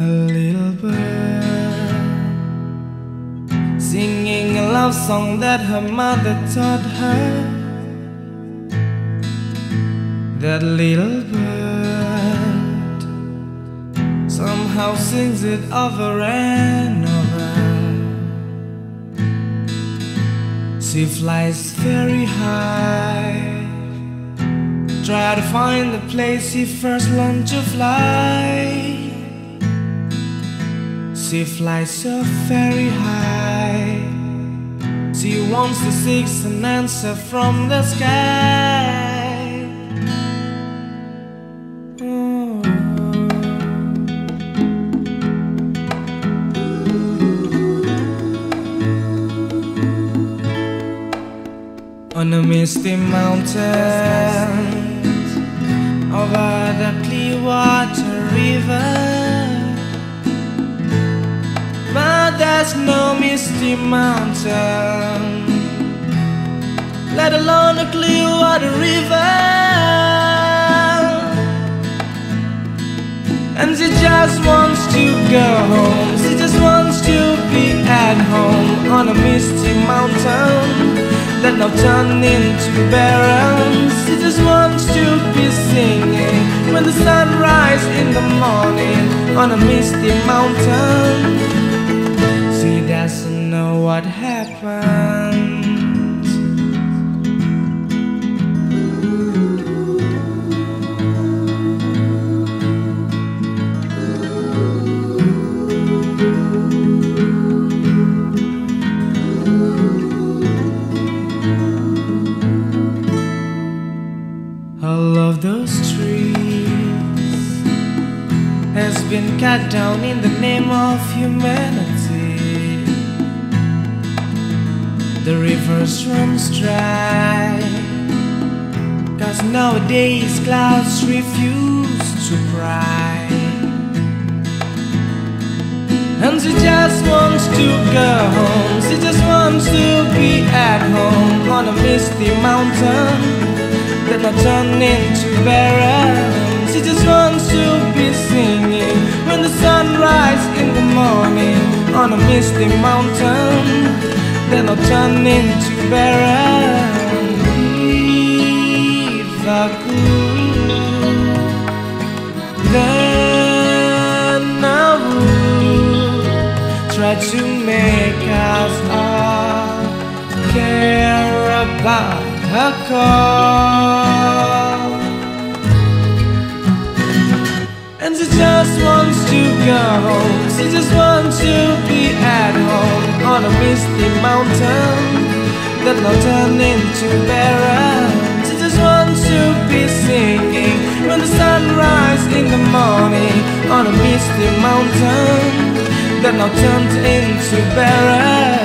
a little bird singing a love song that her mother taught her. That little bird somehow sings it over and over. She flies very high, try to find the place she first learned to fly. She flies so very high. She wants to seek an answer from the sky. Oh. On a misty mountain over the clear water River. There's no misty mountain, let alone a Clearwater River. And she just wants to go home, she just wants to be at home on a misty mountain that now turned into barren. She just wants to be singing when the sun rises in the morning on a misty mountain. Doesn't know what happens. All of those trees has been cut down in the name of humanity. The rivers run dry. Cause nowadays clouds refuse to cry. And she just wants to go home. She just wants to be at home on a misty mountain that not turn into barren. She just wants to be singing when the sun rises in the morning on a misty mountain not turn into barren. If I could, then I would try to make us all care about her call. And she just wants to go. She just wants to be at home misty mountain that now turn into barren. She just wants to be singing when the sun rises in the morning on a misty mountain that now turns into barren.